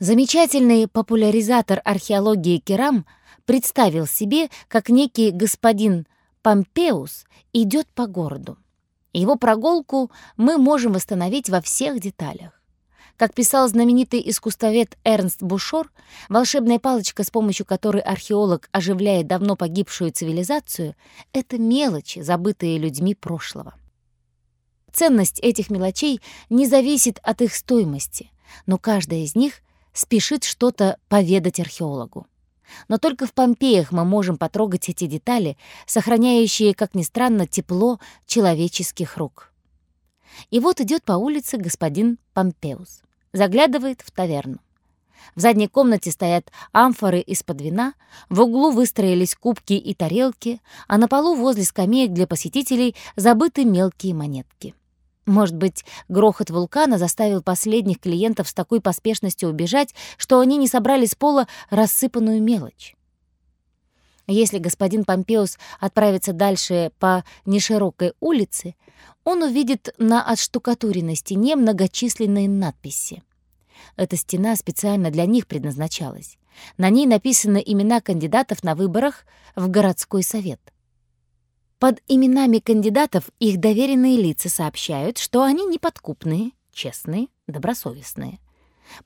Замечательный популяризатор археологии Керам представил себе, как некий господин Помпеус идет по городу. Его прогулку мы можем восстановить во всех деталях. Как писал знаменитый искусствовед Эрнст Бушор, волшебная палочка, с помощью которой археолог оживляет давно погибшую цивилизацию, — это мелочи, забытые людьми прошлого. Ценность этих мелочей не зависит от их стоимости, но каждая из них спешит что-то поведать археологу. Но только в Помпеях мы можем потрогать эти детали, сохраняющие, как ни странно, тепло человеческих рук. И вот идет по улице господин Помпеус заглядывает в таверну. В задней комнате стоят амфоры из-под вина, в углу выстроились кубки и тарелки, а на полу возле скамеек для посетителей забыты мелкие монетки. Может быть, грохот вулкана заставил последних клиентов с такой поспешностью убежать, что они не собрали с пола рассыпанную мелочь. Если господин Помпеус отправится дальше по неширокой улице, он увидит на отштукатуренной стене многочисленные надписи. Эта стена специально для них предназначалась. На ней написаны имена кандидатов на выборах в городской совет. Под именами кандидатов их доверенные лица сообщают, что они неподкупные, честные, добросовестные.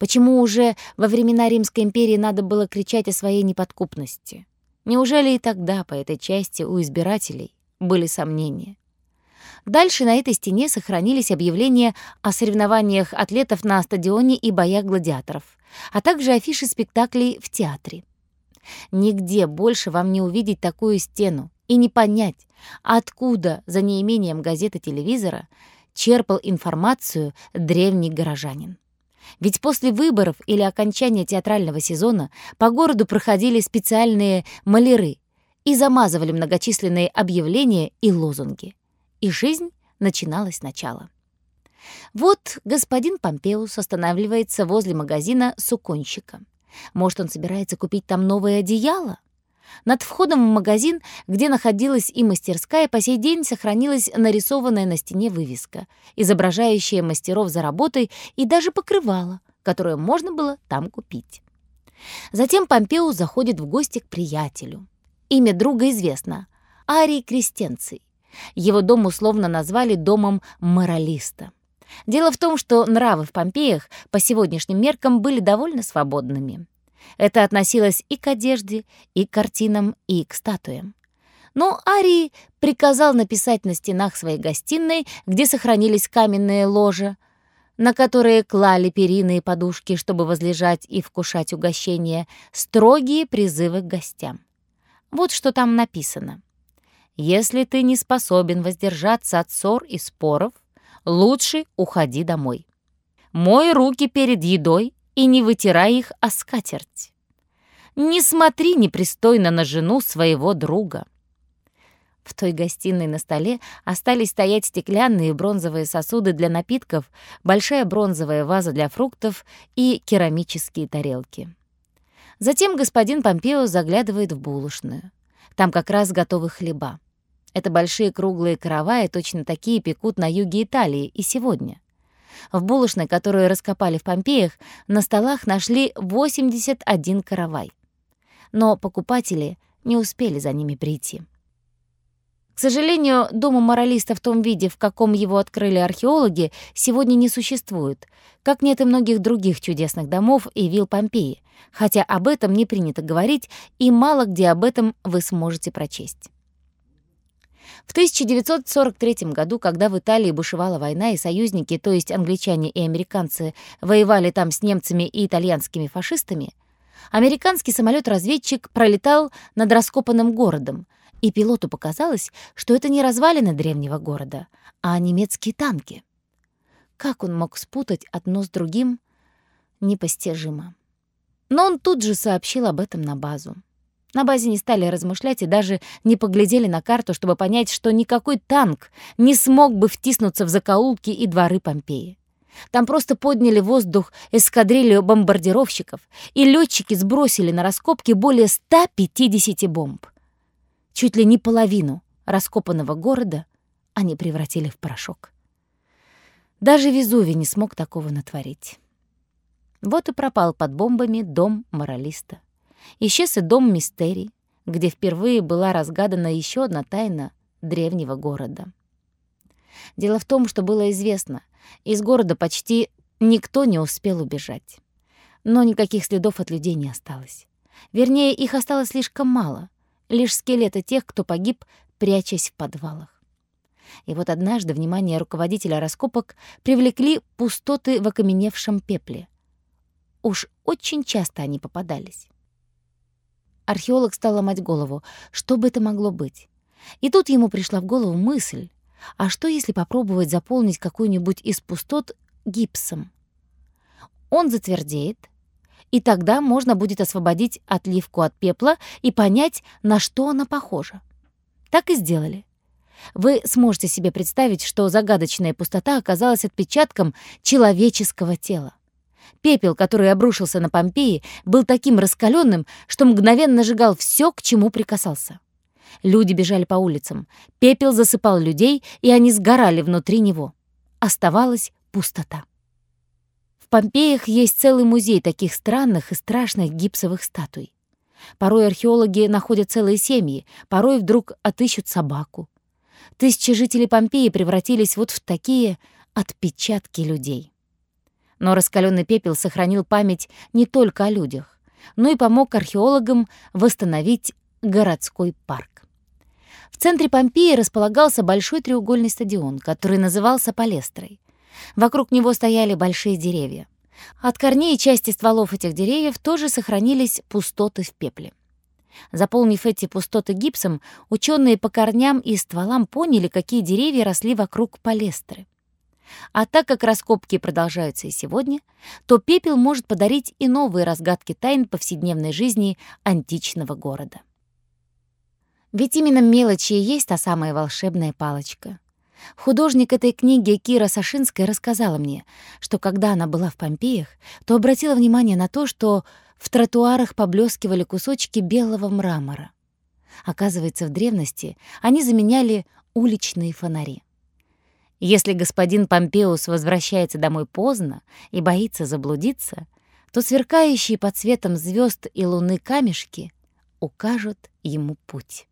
Почему уже во времена Римской империи надо было кричать о своей неподкупности? Неужели и тогда по этой части у избирателей были сомнения? Дальше на этой стене сохранились объявления о соревнованиях атлетов на стадионе и боях гладиаторов, а также афиши спектаклей в театре. Нигде больше вам не увидеть такую стену и не понять, откуда за неимением газеты телевизора черпал информацию древний горожанин. Ведь после выборов или окончания театрального сезона по городу проходили специальные маляры и замазывали многочисленные объявления и лозунги. И жизнь начиналась сначала. Вот господин Помпеус останавливается возле магазина суконщика. Может, он собирается купить там новое одеяло? Над входом в магазин, где находилась и мастерская, по сей день сохранилась нарисованная на стене вывеска, изображающая мастеров за работой и даже покрывало, которое можно было там купить. Затем Помпеу заходит в гости к приятелю. Имя друга известно — Арий Крестенций. Его дом условно назвали домом моралиста. Дело в том, что нравы в Помпеях по сегодняшним меркам были довольно свободными. Это относилось и к одежде, и к картинам, и к статуям. Но Арий приказал написать на стенах своей гостиной, где сохранились каменные ложа, на которые клали перины и подушки, чтобы возлежать и вкушать угощения, строгие призывы к гостям. Вот что там написано. «Если ты не способен воздержаться от ссор и споров, лучше уходи домой. Мой руки перед едой и не вытирай их о скатерть. Не смотри непристойно на жену своего друга. В той гостиной на столе остались стоять стеклянные бронзовые сосуды для напитков, большая бронзовая ваза для фруктов и керамические тарелки. Затем господин Помпео заглядывает в булочную. Там как раз готовы хлеба. Это большие круглые караваи, точно такие пекут на юге Италии и сегодня. В булочной, которую раскопали в Помпеях, на столах нашли 81 каравай. Но покупатели не успели за ними прийти. К сожалению, дома моралиста в том виде, в каком его открыли археологи, сегодня не существует, как нет и многих других чудесных домов и вилл Помпеи, хотя об этом не принято говорить, и мало где об этом вы сможете прочесть. В 1943 году, когда в Италии бушевала война, и союзники, то есть англичане и американцы, воевали там с немцами и итальянскими фашистами, американский самолет-разведчик пролетал над раскопанным городом, и пилоту показалось, что это не развалины древнего города, а немецкие танки. Как он мог спутать одно с другим, непостижимо. Но он тут же сообщил об этом на базу. На базе не стали размышлять и даже не поглядели на карту, чтобы понять, что никакой танк не смог бы втиснуться в закоулки и дворы Помпеи. Там просто подняли воздух эскадрилью бомбардировщиков, и летчики сбросили на раскопки более 150 бомб. Чуть ли не половину раскопанного города они превратили в порошок. Даже Везувий не смог такого натворить. Вот и пропал под бомбами дом моралиста. Исчез и дом мистерий, где впервые была разгадана еще одна тайна древнего города. Дело в том, что было известно, из города почти никто не успел убежать. Но никаких следов от людей не осталось. Вернее, их осталось слишком мало. Лишь скелеты тех, кто погиб, прячась в подвалах. И вот однажды внимание руководителя раскопок привлекли пустоты в окаменевшем пепле. Уж очень часто они попадались. Археолог стал ломать голову, что бы это могло быть. И тут ему пришла в голову мысль, а что если попробовать заполнить какую-нибудь из пустот гипсом? Он затвердеет, и тогда можно будет освободить отливку от пепла и понять, на что она похожа. Так и сделали. Вы сможете себе представить, что загадочная пустота оказалась отпечатком человеческого тела. Пепел, который обрушился на Помпеи, был таким раскаленным, что мгновенно сжигал все, к чему прикасался. Люди бежали по улицам. Пепел засыпал людей, и они сгорали внутри него. Оставалась пустота. В Помпеях есть целый музей таких странных и страшных гипсовых статуй. Порой археологи находят целые семьи, порой вдруг отыщут собаку. Тысячи жителей Помпеи превратились вот в такие отпечатки людей. Но раскаленный пепел сохранил память не только о людях, но и помог археологам восстановить городской парк. В центре Помпеи располагался большой треугольный стадион, который назывался Палестрой. Вокруг него стояли большие деревья. От корней и части стволов этих деревьев тоже сохранились пустоты в пепле. Заполнив эти пустоты гипсом, ученые по корням и стволам поняли, какие деревья росли вокруг палестры. А так как раскопки продолжаются и сегодня, то пепел может подарить и новые разгадки тайн повседневной жизни античного города. Ведь именно мелочи и есть та самая волшебная палочка. Художник этой книги Кира Сашинская рассказала мне, что когда она была в Помпеях, то обратила внимание на то, что в тротуарах поблескивали кусочки белого мрамора. Оказывается, в древности они заменяли уличные фонари. Если господин Помпеус возвращается домой поздно и боится заблудиться, то сверкающие под светом звезд и луны камешки укажут ему путь.